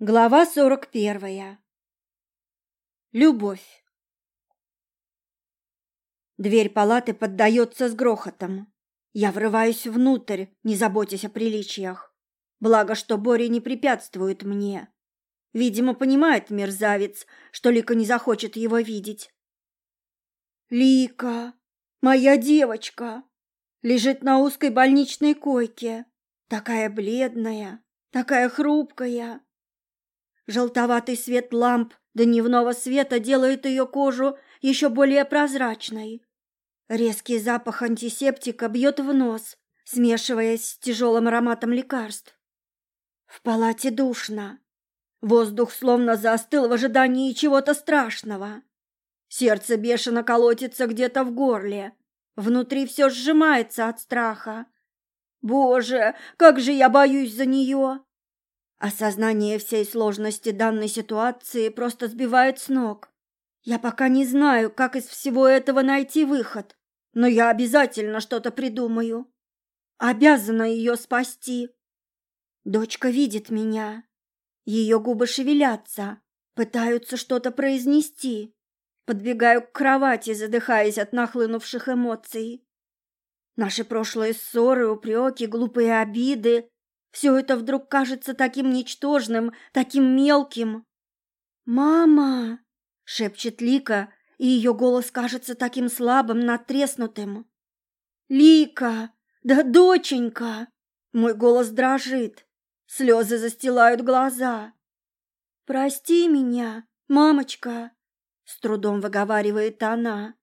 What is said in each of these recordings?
Глава сорок первая. Любовь. Дверь палаты поддается с грохотом. Я врываюсь внутрь, не заботясь о приличиях. Благо, что Боря не препятствует мне. Видимо, понимает мерзавец, что Лика не захочет его видеть. Лика, моя девочка, лежит на узкой больничной койке. Такая бледная, такая хрупкая. Желтоватый свет ламп дневного света делает ее кожу еще более прозрачной. Резкий запах антисептика бьет в нос, смешиваясь с тяжелым ароматом лекарств. В палате душно. Воздух словно застыл в ожидании чего-то страшного. Сердце бешено колотится где-то в горле. Внутри все сжимается от страха. Боже, как же я боюсь за нее! Осознание всей сложности данной ситуации просто сбивает с ног. Я пока не знаю, как из всего этого найти выход, но я обязательно что-то придумаю. Обязана ее спасти. Дочка видит меня. Ее губы шевелятся, пытаются что-то произнести. Подбегаю к кровати, задыхаясь от нахлынувших эмоций. Наши прошлые ссоры, упреки, глупые обиды все это вдруг кажется таким ничтожным, таким мелким. «Мама!» — шепчет Лика, и ее голос кажется таким слабым, натреснутым. «Лика! Да доченька!» Мой голос дрожит, слезы застилают глаза. «Прости меня, мамочка!» С трудом выговаривает она,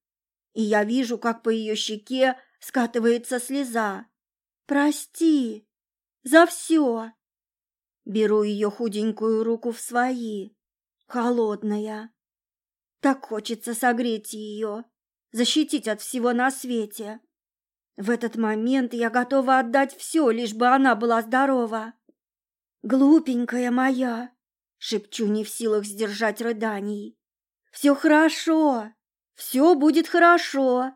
и я вижу, как по ее щеке скатывается слеза. «Прости!» За все. Беру ее худенькую руку в свои. Холодная. Так хочется согреть ее, защитить от всего на свете. В этот момент я готова отдать все, лишь бы она была здорова. Глупенькая моя, шепчу не в силах сдержать рыданий. Все хорошо, все будет хорошо.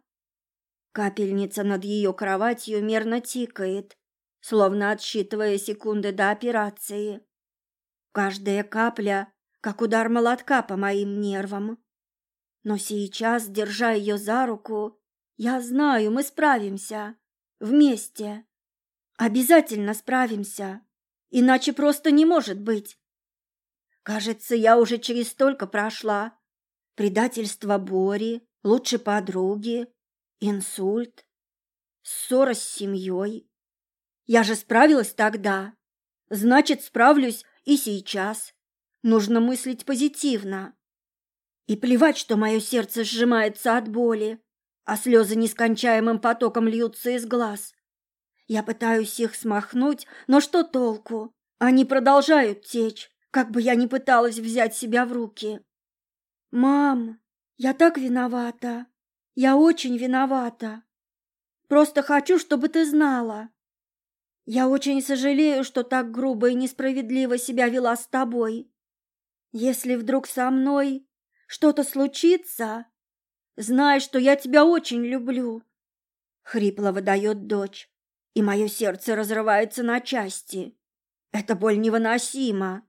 Капельница над ее кроватью мерно тикает, словно отсчитывая секунды до операции. Каждая капля, как удар молотка по моим нервам. Но сейчас, держа ее за руку, я знаю, мы справимся. Вместе. Обязательно справимся. Иначе просто не может быть. Кажется, я уже через столько прошла. Предательство Бори, лучшей подруги, инсульт, ссора с семьей, я же справилась тогда. Значит, справлюсь и сейчас. Нужно мыслить позитивно. И плевать, что мое сердце сжимается от боли, а слезы нескончаемым потоком льются из глаз. Я пытаюсь их смахнуть, но что толку? Они продолжают течь, как бы я ни пыталась взять себя в руки. «Мам, я так виновата. Я очень виновата. Просто хочу, чтобы ты знала. Я очень сожалею, что так грубо и несправедливо себя вела с тобой. Если вдруг со мной что-то случится, знай, что я тебя очень люблю. Хрипло выдает дочь, и мое сердце разрывается на части. Эта боль невыносима.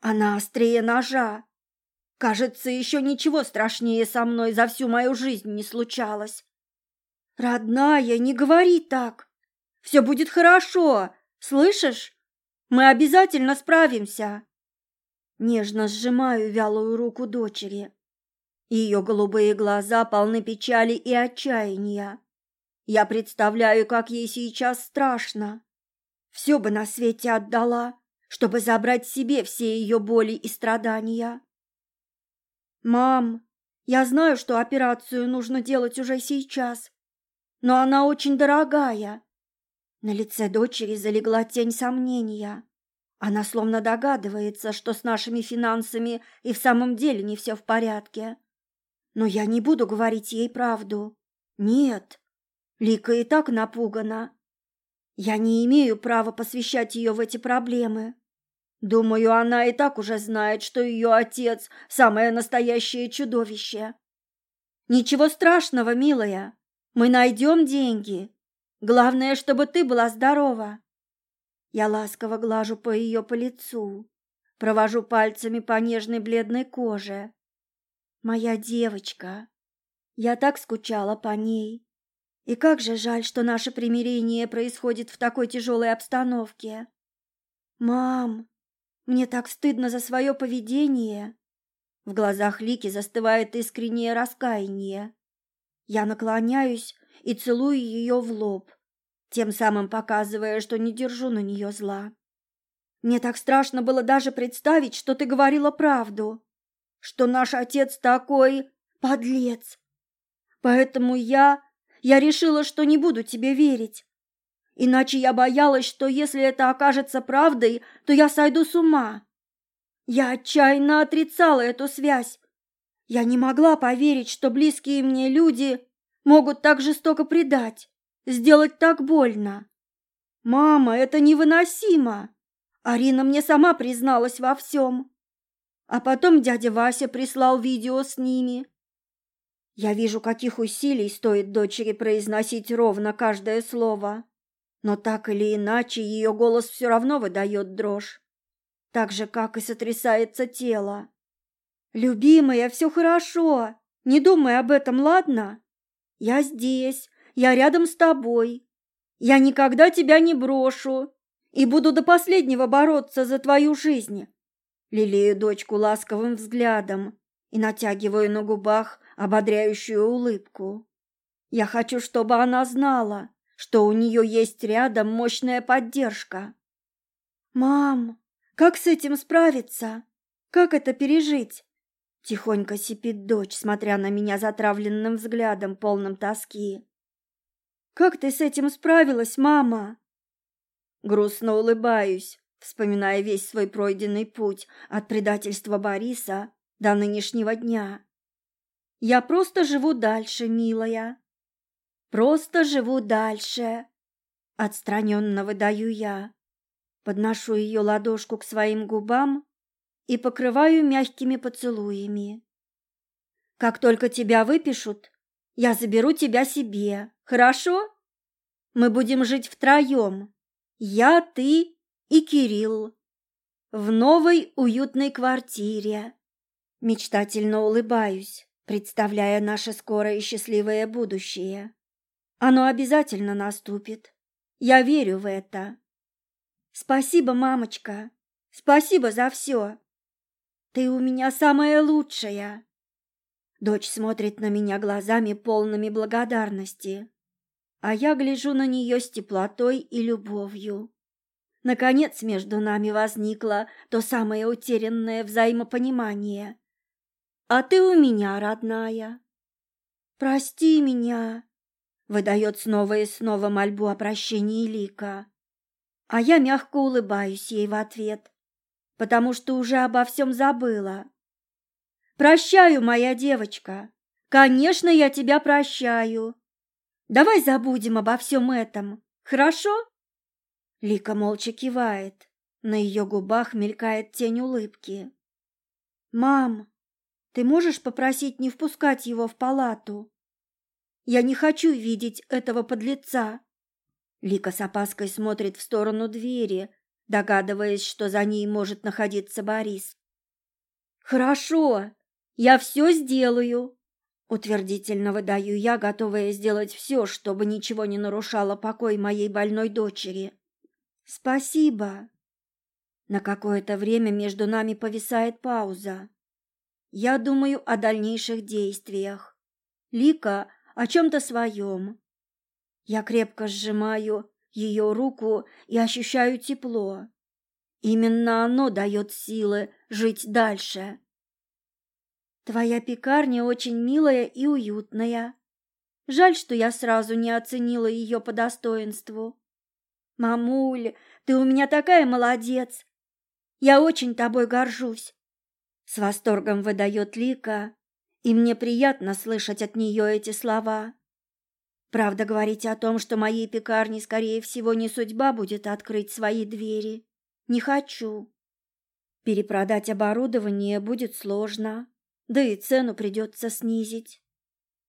Она острее ножа. Кажется, еще ничего страшнее со мной за всю мою жизнь не случалось. Родная, не говори так. Все будет хорошо, слышишь? Мы обязательно справимся. Нежно сжимаю вялую руку дочери. Ее голубые глаза полны печали и отчаяния. Я представляю, как ей сейчас страшно. Все бы на свете отдала, чтобы забрать себе все ее боли и страдания. «Мам, я знаю, что операцию нужно делать уже сейчас, но она очень дорогая. На лице дочери залегла тень сомнения. Она словно догадывается, что с нашими финансами и в самом деле не все в порядке. Но я не буду говорить ей правду. Нет, Лика и так напугана. Я не имею права посвящать ее в эти проблемы. Думаю, она и так уже знает, что ее отец – самое настоящее чудовище. Ничего страшного, милая. Мы найдем деньги Главное, чтобы ты была здорова. Я ласково глажу по ее по лицу. провожу пальцами по нежной бледной коже. Моя девочка. Я так скучала по ней. И как же жаль, что наше примирение происходит в такой тяжелой обстановке. Мам, мне так стыдно за свое поведение. В глазах Лики застывает искреннее раскаяние. Я наклоняюсь и целую ее в лоб, тем самым показывая, что не держу на нее зла. Мне так страшно было даже представить, что ты говорила правду, что наш отец такой подлец. Поэтому я я решила, что не буду тебе верить. Иначе я боялась, что если это окажется правдой, то я сойду с ума. Я отчаянно отрицала эту связь. Я не могла поверить, что близкие мне люди могут так жестоко предать, сделать так больно. Мама, это невыносимо. Арина мне сама призналась во всем. А потом дядя Вася прислал видео с ними. Я вижу, каких усилий стоит дочери произносить ровно каждое слово. Но так или иначе ее голос все равно выдает дрожь. Так же, как и сотрясается тело. «Любимая, все хорошо. Не думай об этом, ладно? Я здесь, я рядом с тобой. Я никогда тебя не брошу и буду до последнего бороться за твою жизнь». Лелею дочку ласковым взглядом и натягиваю на губах ободряющую улыбку. Я хочу, чтобы она знала, что у нее есть рядом мощная поддержка. «Мам, как с этим справиться? Как это пережить?» Тихонько сипит дочь, смотря на меня затравленным взглядом, полным тоски. «Как ты с этим справилась, мама?» Грустно улыбаюсь, вспоминая весь свой пройденный путь от предательства Бориса до нынешнего дня. Я просто живу дальше, милая. Просто живу дальше. Отстраненно выдаю я. Подношу ее ладошку к своим губам и покрываю мягкими поцелуями. Как только тебя выпишут, я заберу тебя себе, хорошо? Мы будем жить втроем. Я, ты и Кирилл. В новой уютной квартире. Мечтательно улыбаюсь представляя наше скорое и счастливое будущее. Оно обязательно наступит. Я верю в это. Спасибо, мамочка. Спасибо за все. Ты у меня самая лучшая. Дочь смотрит на меня глазами полными благодарности, а я гляжу на нее с теплотой и любовью. Наконец между нами возникло то самое утерянное взаимопонимание, а ты у меня, родная. Прости меня, выдает снова и снова мольбу о прощении Лика. А я мягко улыбаюсь ей в ответ, потому что уже обо всем забыла. Прощаю, моя девочка. Конечно, я тебя прощаю. Давай забудем обо всем этом, хорошо? Лика молча кивает. На ее губах мелькает тень улыбки. Мам, ты можешь попросить не впускать его в палату? Я не хочу видеть этого подлеца. Лика с опаской смотрит в сторону двери, догадываясь, что за ней может находиться Борис. Хорошо, я все сделаю, утвердительно выдаю я, готовая сделать все, чтобы ничего не нарушало покой моей больной дочери. Спасибо. На какое-то время между нами повисает пауза. Я думаю о дальнейших действиях. Лика о чем-то своем. Я крепко сжимаю ее руку и ощущаю тепло. Именно оно дает силы жить дальше. Твоя пекарня очень милая и уютная. Жаль, что я сразу не оценила ее по достоинству. Мамуль, ты у меня такая молодец. Я очень тобой горжусь. С восторгом выдает Лика, и мне приятно слышать от нее эти слова. Правда, говорить о том, что моей пекарне, скорее всего, не судьба будет открыть свои двери, не хочу. Перепродать оборудование будет сложно, да и цену придется снизить.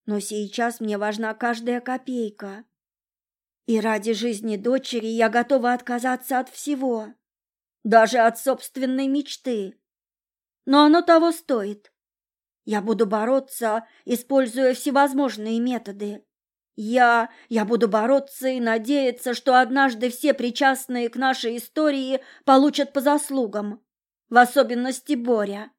Но сейчас мне важна каждая копейка. И ради жизни дочери я готова отказаться от всего. даже от собственной мечты. Но оно того стоит. Я буду бороться, используя всевозможные методы. Я, я буду бороться и надеяться, что однажды все причастные к нашей истории получат по заслугам, в особенности Боря.